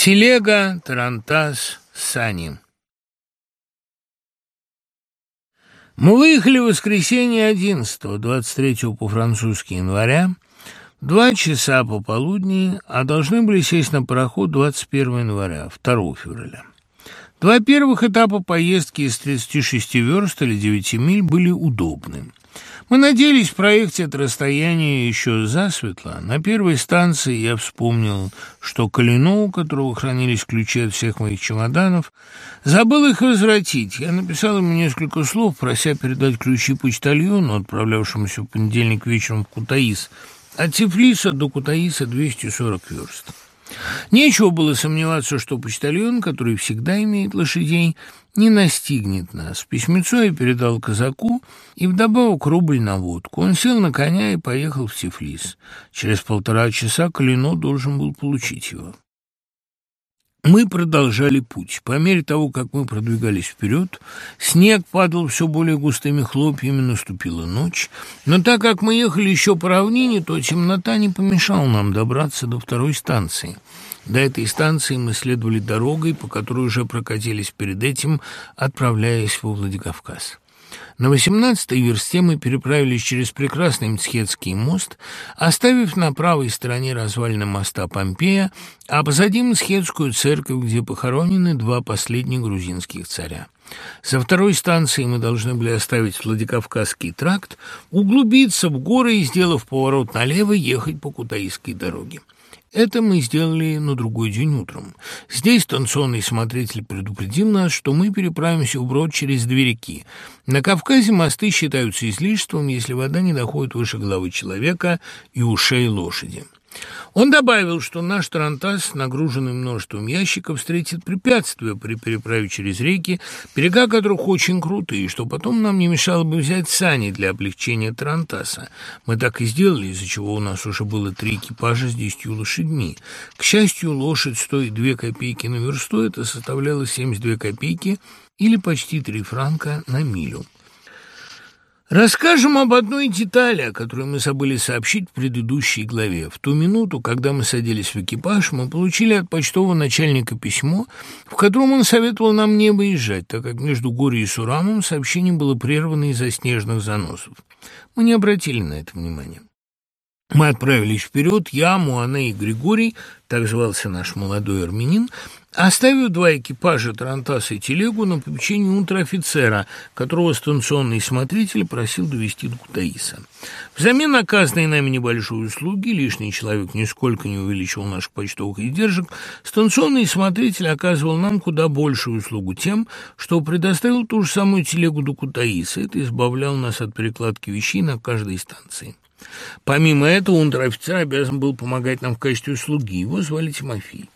Телега, тарантас, сани. Мы выехали в воскресенье 11 23 по-французски января, два часа пополудни, а должны были сесть на пароход 21 января, 2 февраля. Два первых этапа поездки из 36 верст или 9 миль были удобны. Мы надеялись проехать это расстояние еще засветло. На первой станции я вспомнил, что Калино, у которого хранились ключи от всех моих чемоданов, забыл их возвратить. Я написал ему несколько слов, прося передать ключи почтальону, отправлявшемуся в понедельник вечером в Кутаис. От Тифлиса до Кутаиса 240 верст. Нечего было сомневаться, что почтальон, который всегда имеет лошадей, не настигнет нас. Письмецо я передал казаку и вдобавок рубль на водку. Он сел на коня и поехал в Тифлис. Через полтора часа Калино должен был получить его. Мы продолжали путь. По мере того, как мы продвигались вперед, снег падал все более густыми хлопьями, наступила ночь. Но так как мы ехали еще по равнине, то темнота не помешала нам добраться до второй станции. До этой станции мы следовали дорогой, по которой уже прокатились перед этим, отправляясь во Владикавказ. На восемнадцатой версте мы переправились через прекрасный Мцхетский мост, оставив на правой стороне развалины моста Помпея, а позади Мцхетскую церковь, где похоронены два последних грузинских царя. За второй станцией мы должны были оставить Владикавказский тракт, углубиться в горы и, сделав поворот налево, ехать по Кутаисской дороге. Это мы сделали на другой день утром. Здесь станционный смотритель предупредил нас, что мы переправимся вброд через две реки. На Кавказе мосты считаются излишеством, если вода не доходит выше головы человека и ушей лошади. Он добавил, что наш тарантас, нагруженный множеством ящиков, встретит препятствия при переправе через реки, берега которых очень крутые, что потом нам не мешало бы взять сани для облегчения тарантаса. Мы так и сделали, из-за чего у нас уже было три экипажа с десятью лошадьми. К счастью, лошадь стоит две копейки на версту, это составляло 72 копейки или почти три франка на милю. Расскажем об одной детали, о которой мы забыли сообщить в предыдущей главе. В ту минуту, когда мы садились в экипаж, мы получили от почтового начальника письмо, в котором он советовал нам не выезжать, так как между Горе и Сурамом сообщение было прервано из-за снежных заносов. Мы не обратили на это внимания. Мы отправились вперед, я, Муане и Григорий, так звался наш молодой армянин, оставив два экипажа Тарантаса и телегу на попечении унтер-офицера, которого станционный смотритель просил довести до Кутаиса. Взамен оказанной нами небольшой услуги, лишний человек нисколько не увеличивал наших почтовых издержек, станционный смотритель оказывал нам куда большую услугу тем, что предоставил ту же самую телегу до Кутаиса. Это избавляло нас от перекладки вещей на каждой станции. Помимо этого, унтер-офицер обязан был помогать нам в качестве слуги. Его звали Тимофей.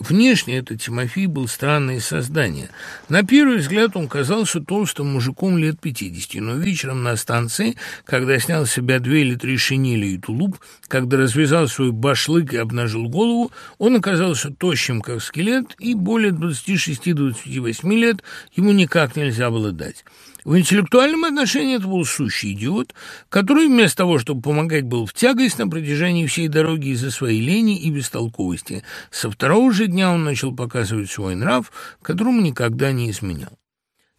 Внешне этот Тимофей был странное создание. На первый взгляд он казался толстым мужиком лет пятидесяти, но вечером на станции, когда снял с себя две или три шинели и тулуп, когда развязал свой башлык и обнажил голову, он оказался тощим, как скелет, и более 26-28 лет ему никак нельзя было дать. В интеллектуальном отношении это был сущий идиот, который вместо того, чтобы помогать, был в тягость на протяжении всей дороги из-за своей лени и бестолковости. Со второго же дня он начал показывать свой нрав, которому никогда не изменял.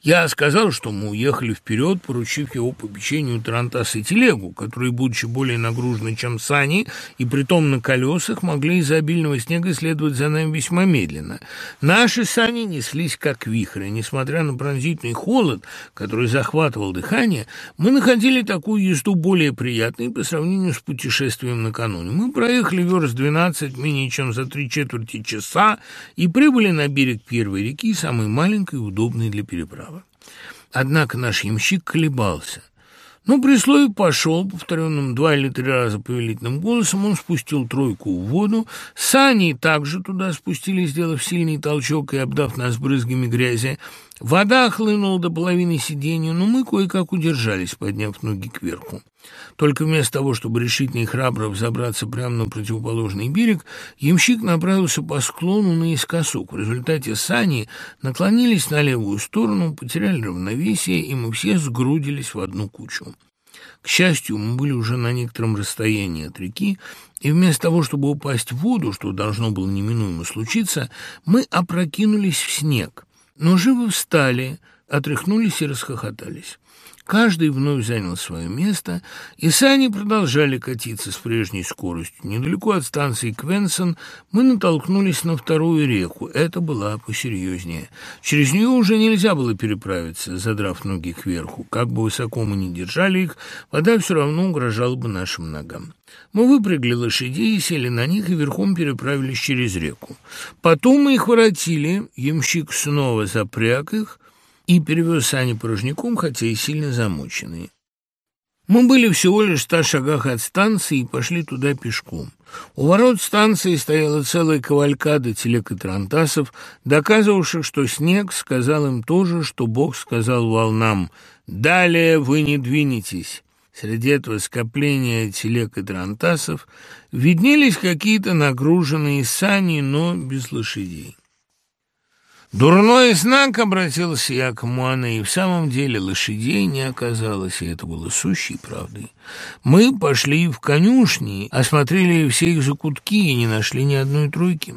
Я сказал, что мы уехали вперед, поручив его попечению Тарантас и телегу, которые, будучи более нагружены, чем сани, и притом на колесах, могли из-за обильного снега следовать за нами весьма медленно. Наши сани неслись как вихры. Несмотря на пронзительный холод, который захватывал дыхание, мы находили такую езду более приятной по сравнению с путешествием накануне. Мы проехали верст 12 менее чем за три четверти часа и прибыли на берег первой реки, самой маленькой и удобной для переправы. Однако наш ямщик колебался. Но при слове «пошел», повторенном два или три раза повелительным голосом, он спустил тройку в воду. Сани также туда спустили, сделав сильный толчок и обдав нас брызгами грязи. Вода хлынула до половины сиденья, но мы кое-как удержались, подняв ноги кверху. Только вместо того, чтобы решительно и храбро взобраться прямо на противоположный берег, ямщик направился по склону наискосок. В результате сани наклонились на левую сторону, потеряли равновесие, и мы все сгрудились в одну кучу. К счастью, мы были уже на некотором расстоянии от реки, и вместо того, чтобы упасть в воду, что должно было неминуемо случиться, мы опрокинулись в снег, но живо встали, отряхнулись и расхохотались. Каждый вновь занял свое место, и сани продолжали катиться с прежней скоростью. Недалеко от станции Квенсон мы натолкнулись на вторую реку. Это была посерьезнее. Через нее уже нельзя было переправиться, задрав ноги кверху. Как бы высоко мы ни держали их, вода все равно угрожала бы нашим ногам. Мы выпрягли лошадей, сели на них и верхом переправились через реку. Потом мы их воротили, ямщик снова запряг их, и перевез сани порожняком, хотя и сильно замученные. Мы были всего лишь в ста шагах от станции и пошли туда пешком. У ворот станции стояла целая кавалькада телег и тарантасов, доказывавших, что снег сказал им то же, что Бог сказал волнам «Далее вы не двинетесь». Среди этого скопления телег и тарантасов виднелись какие-то нагруженные сани, но без лошадей. Дурной знак, обратился я к Муане, и в самом деле лошадей не оказалось, и это было сущей правдой. Мы пошли в конюшни, осмотрели все их закутки и не нашли ни одной тройки.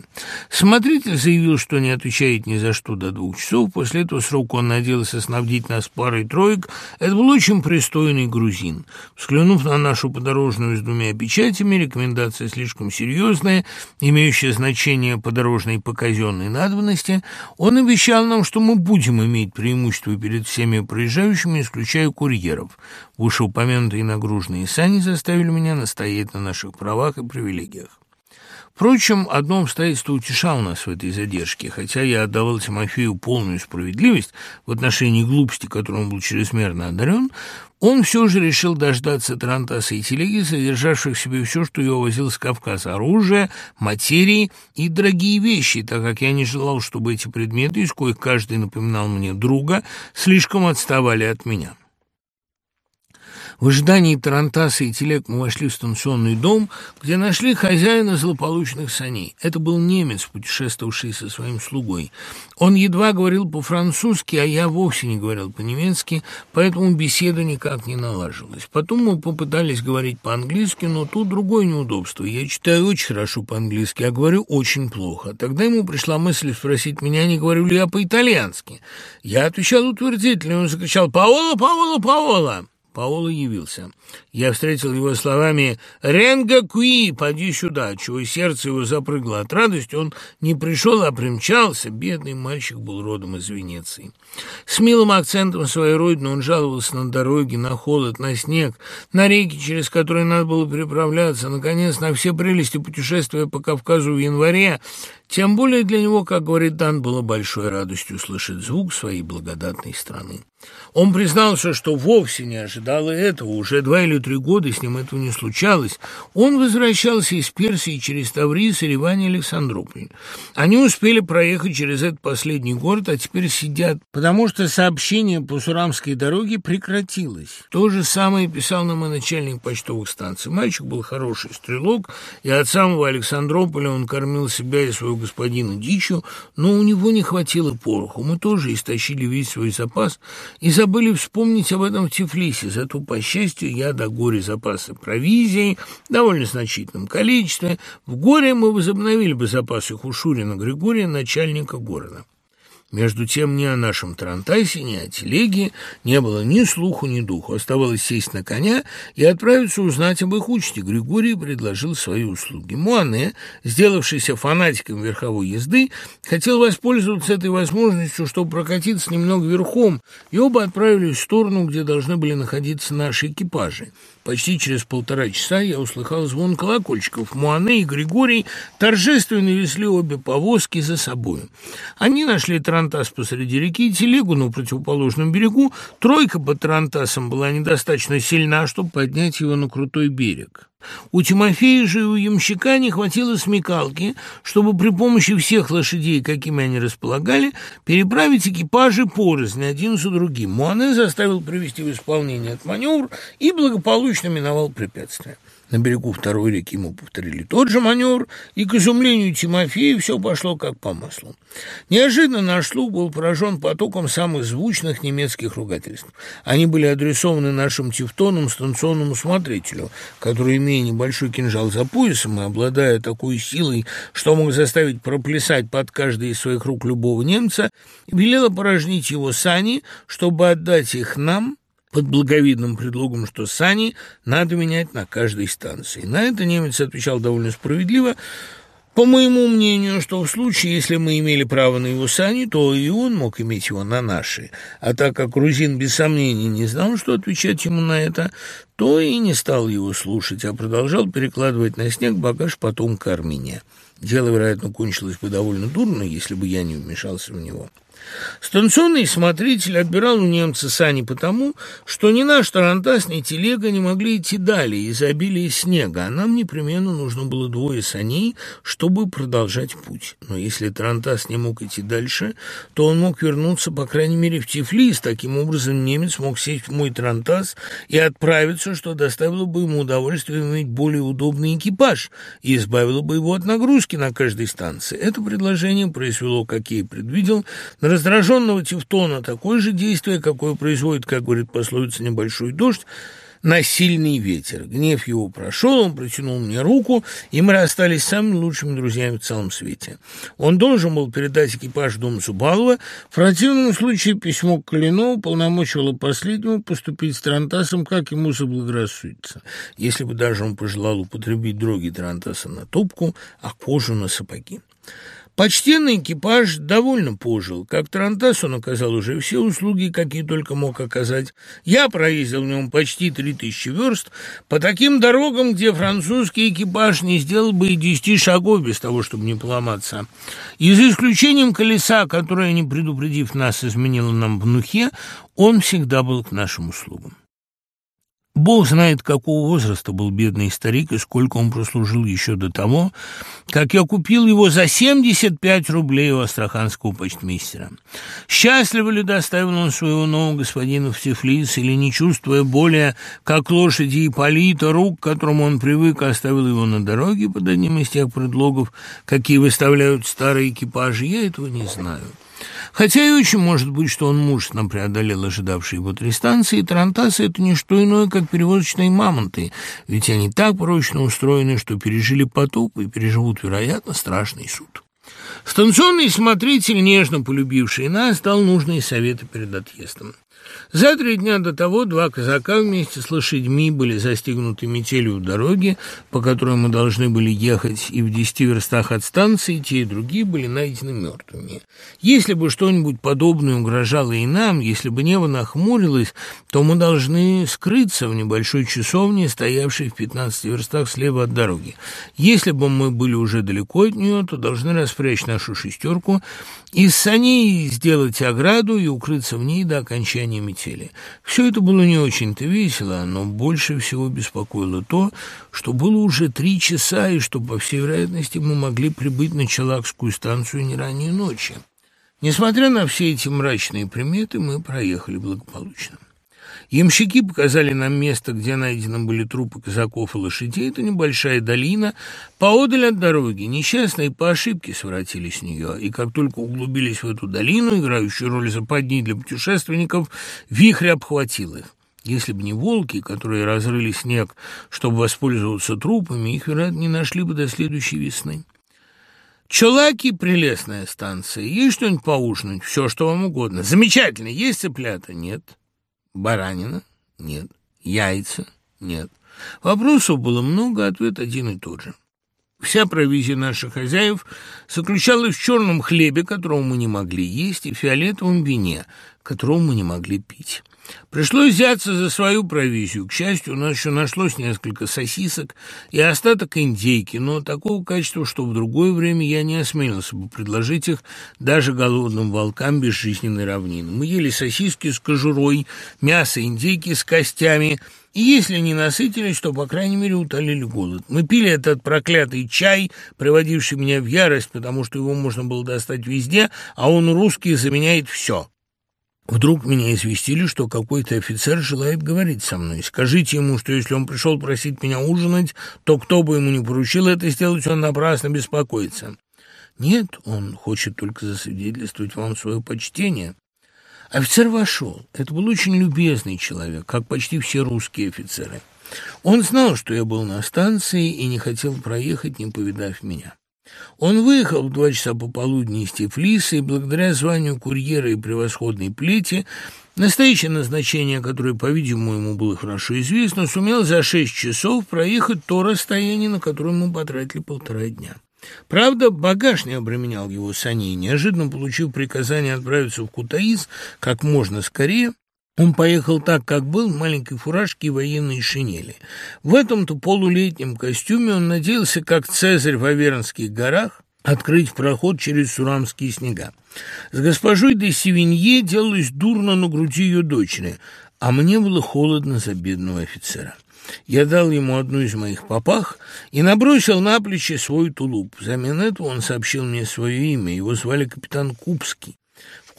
Смотритель заявил, что не отвечает ни за что до двух часов. После этого срока он надеялся снабдить нас парой троек. Это был очень пристойный грузин. Взглянув на нашу подорожную с двумя печатями, рекомендация слишком серьезная, имеющая значение подорожной по казенной надобности, он обещал нам, что мы будем иметь преимущество перед всеми проезжающими, исключая курьеров. Вышеупомянутые нагруженные сани заставили меня настоять на наших правах и привилегиях. Впрочем, одно обстоятельство утешало нас в этой задержке, хотя я отдавал Тимофею полную справедливость в отношении глупости, которой он был чрезмерно одарен, он все же решил дождаться Тарантаса и телеги, содержавших в себе все, что его возил с Кавказа – оружие, материи и дорогие вещи, так как я не желал, чтобы эти предметы, из коих каждый напоминал мне друга, слишком отставали от меня. В ожидании Тарантаса и телег мы вошли в станционный дом, где нашли хозяина злополучных саней. Это был немец, путешествовавший со своим слугой. Он едва говорил по-французски, а я вовсе не говорил по-немецки, поэтому беседа никак не налаживалась. Потом мы попытались говорить по-английски, но тут другое неудобство. Я читаю очень хорошо по-английски, а говорю очень плохо. Тогда ему пришла мысль спросить меня, не говорю ли я по-итальянски. Я отвечал утвердительно, он закричал «Паоло, Паоло, Паоло!» Паоло явился. Я встретил его словами «Ренга Куи, поди сюда», чего сердце его запрыгло от радости. Он не пришел, а примчался. Бедный мальчик был родом из Венеции. С милым акцентом своей родины он жаловался на дороги, на холод, на снег, на реки, через которые надо было переправляться, наконец, на все прелести путешествия по Кавказу в январе. Тем более для него, как говорит Дан, было большой радостью слышать звук своей благодатной страны. Он признался, что вовсе не ожидал этого. Уже два или три года с ним этого не случалось. Он возвращался из Персии через Таврис и Ривань Александрополь. Они успели проехать через этот последний город, а теперь сидят, потому что сообщение по Сурамской дороге прекратилось. То же самое писал нам и начальник почтовых станций. Мальчик был хороший стрелок, и от самого Александрополя он кормил себя и своего господина дичью, но у него не хватило пороху. Мы тоже истощили весь свой запас и забыли вспомнить об этом в Тифлисе, зато, по счастью, я до горя запасы провизии довольно значительном количестве. В горе мы возобновили бы запасы Хушурина Григория, начальника города. Между тем ни о нашем Тарантайсе, ни о телеге не было ни слуху, ни духу. Оставалось сесть на коня и отправиться узнать об их участи. Григорий предложил свои услуги. Муане, сделавшийся фанатиком верховой езды, хотел воспользоваться этой возможностью, чтобы прокатиться немного верхом, и оба отправились в сторону, где должны были находиться наши экипажи. Почти через полтора часа я услыхал звон колокольчиков. Муане и Григорий торжественно везли обе повозки за собой. Они нашли Тарантас посреди реки телегу на противоположном берегу. Тройка под Тарантасом была недостаточно сильна, чтобы поднять его на крутой берег. У Тимофея же и у ямщика не хватило смекалки, чтобы при помощи всех лошадей, какими они располагали, переправить экипажи порознь один за другим. Муане заставил привести в исполнение этот маневр и благополучно миновал препятствие. На берегу второй реки мы повторили тот же маневр, и, к изумлению Тимофея, все пошло как по маслу. Неожиданно наш слух был поражен потоком самых звучных немецких ругательств. Они были адресованы нашим тевтонам, станционному смотрителю, который, имея небольшой кинжал за поясом и обладая такой силой, что мог заставить проплясать под каждый из своих рук любого немца, велел опорожнить его сани, чтобы отдать их нам, под благовидным предлогом, что сани надо менять на каждой станции. На это немец отвечал довольно справедливо, по моему мнению, что в случае, если мы имели право на его сани, то и он мог иметь его на наши. А так как грузин без сомнений не знал, что отвечать ему на это, то и не стал его слушать, а продолжал перекладывать на снег багаж потомка Армения. Дело, вероятно, кончилось бы довольно дурно, если бы я не вмешался в него. Станционный смотритель отбирал у немца сани потому, что ни наш тарантас, ни телега не могли идти далее из-за обилия снега, а нам непременно нужно было двое саней, чтобы продолжать путь. Но если тарантас не мог идти дальше, то он мог вернуться, по крайней мере, в Тифлис. Таким образом, немец мог сесть в мой тарантас и отправиться, что доставило бы ему удовольствие иметь более удобный экипаж и избавило бы его от нагрузки на каждой станции. Это предложение произвело, как я и предвидел, на раздраженного Тевтона такое же действие, какое производит, как говорит пословица, небольшой дождь, на сильный ветер. Гнев его прошел, он протянул мне руку, и мы расстались самыми лучшими друзьями в целом свете. Он должен был передать экипаж в дом Зубалова. В противном случае письмо к Калинову полномочивало последнему поступить с Тарантасом, как ему заблагорассудится. Если бы даже он пожелал употребить дроги Тарантаса на топку, а кожу на сапоги. Почтенный экипаж довольно пожил. Как Тарантас он оказал уже все услуги, какие только мог оказать. Я проездил в нем почти три тысячи верст по таким дорогам, где французский экипаж не сделал бы и десяти шагов без того, чтобы не поломаться. И за исключением колеса, которое, не предупредив нас, изменило нам в он всегда был к нашим услугам. Бог знает, какого возраста был бедный старик и сколько он прослужил еще до того, как я купил его за 75 рублей у астраханского почтмейстера. Счастливо ли доставил он своего нового господина в Тифлис, или, не чувствуя более, как лошади и полита, рук, к которому он привык, оставил его на дороге под одним из тех предлогов, какие выставляют старые экипажи, я этого не знаю. Хотя и очень может быть, что он мужественно преодолел ожидавшие его три станции, тарантасы — это не что иное, как перевозочные мамонты, ведь они так прочно устроены, что пережили потоп и переживут, вероятно, страшный суд. Станционный смотритель, нежно полюбивший нас, дал нужные советы перед отъездом. За три дня до того два казака вместе с лошадьми были застигнуты метелью у дороги, по которой мы должны были ехать, и в десяти верстах от станции те и другие были найдены мертвыми. Если бы что-нибудь подобное угрожало и нам, если бы небо нахмурилось, то мы должны скрыться в небольшой часовне, стоявшей в пятнадцати верстах слева от дороги. Если бы мы были уже далеко от нее, то должны распрячь нашу шестерку, из саней сделать ограду и укрыться в ней до окончания метели метели. Все это было не очень-то весело, но больше всего беспокоило то, что было уже три часа, и что, по всей вероятности, мы могли прибыть на Челакскую станцию не ранее ночи. Несмотря на все эти мрачные приметы, мы проехали благополучно. Ямщики показали нам место, где найдены были трупы казаков и лошадей. Это небольшая долина, поодаль от дороги. Несчастные по ошибке своротились с нее, и как только углубились в эту долину, играющую роль западни для путешественников, вихрь обхватил их. Если бы не волки, которые разрыли снег, чтобы воспользоваться трупами, их, вероятно, не нашли бы до следующей весны. Чулаки — прелестная станция. Есть что-нибудь поужинать? Все, что вам угодно. Замечательно. Есть цыплята? Нет. Баранина? Нет. Яйца? Нет. Вопросов было много, ответ один и тот же. Вся провизия наших хозяев заключалась в черном хлебе, которого мы не могли есть, и фиолетовом вине, которого мы не могли пить. Пришлось взяться за свою провизию. К счастью, у нас еще нашлось несколько сосисок и остаток индейки, но такого качества, что в другое время я не осмелился бы предложить их даже голодным волкам безжизненной равнины. Мы ели сосиски с кожурой, мясо индейки с костями – и если не насытились, то, по крайней мере, утолили голод. Мы пили этот проклятый чай, приводивший меня в ярость, потому что его можно было достать везде, а он русский заменяет все. Вдруг меня известили, что какой-то офицер желает говорить со мной. Скажите ему, что если он пришел просить меня ужинать, то кто бы ему не поручил это сделать, он напрасно беспокоится. Нет, он хочет только засвидетельствовать вам свое почтение. Офицер вошел. Это был очень любезный человек, как почти все русские офицеры. Он знал, что я был на станции и не хотел проехать, не повидав меня. Он выехал в два часа пополудни из Тифлиса и благодаря званию курьера и превосходной плети, настоящее назначение, которое, по-видимому, ему было хорошо известно, сумел за шесть часов проехать то расстояние, на которое мы потратили полтора дня. Правда, багаж не обременял его саней. Неожиданно получив приказание отправиться в Кутаис как можно скорее, он поехал так, как был, в маленькой фуражке и военной шинели. В этом-то полулетнем костюме он надеялся, как Цезарь в Авернских горах, открыть проход через сурамские снега. С госпожой де Севинье делалось дурно на груди ее дочери, а мне было холодно за бедного офицера. Я дал ему одну из моих попах и набросил на плечи свой тулуп. Взамен этого он сообщил мне свое имя. Его звали капитан Кубский.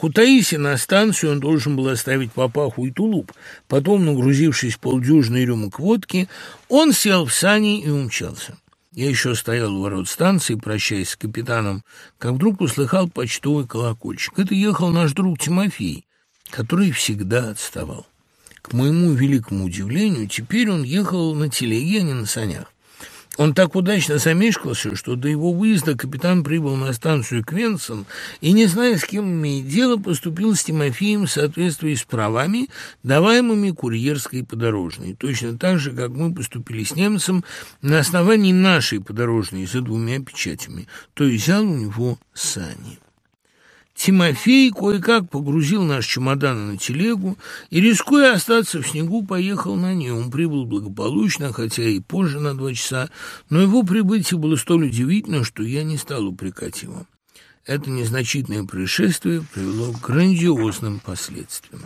В Кутаисе на станцию он должен был оставить папаху и тулуп. Потом, нагрузившись полдюжины рюмок водки, он сел в сани и умчался. Я еще стоял у ворот станции, прощаясь с капитаном, как вдруг услыхал почтовый колокольчик. Это ехал наш друг Тимофей, который всегда отставал. К моему великому удивлению, теперь он ехал на телеге, а не на санях. Он так удачно замешкался, что до его выезда капитан прибыл на станцию Квенсон и, не зная, с кем имеет дело, поступил с Тимофеем в соответствии с правами, даваемыми курьерской подорожной, точно так же, как мы поступили с немцем на основании нашей подорожной за двумя печатями, то есть взял у него сани. Тимофей кое-как погрузил наш чемодан на телегу и, рискуя остаться в снегу, поехал на. Он прибыл благополучно, хотя и позже на два часа, но его прибытие было столь удивительно, что я не стал упрекать его. Это незначительное происшествие привело к грандиозным последствиям.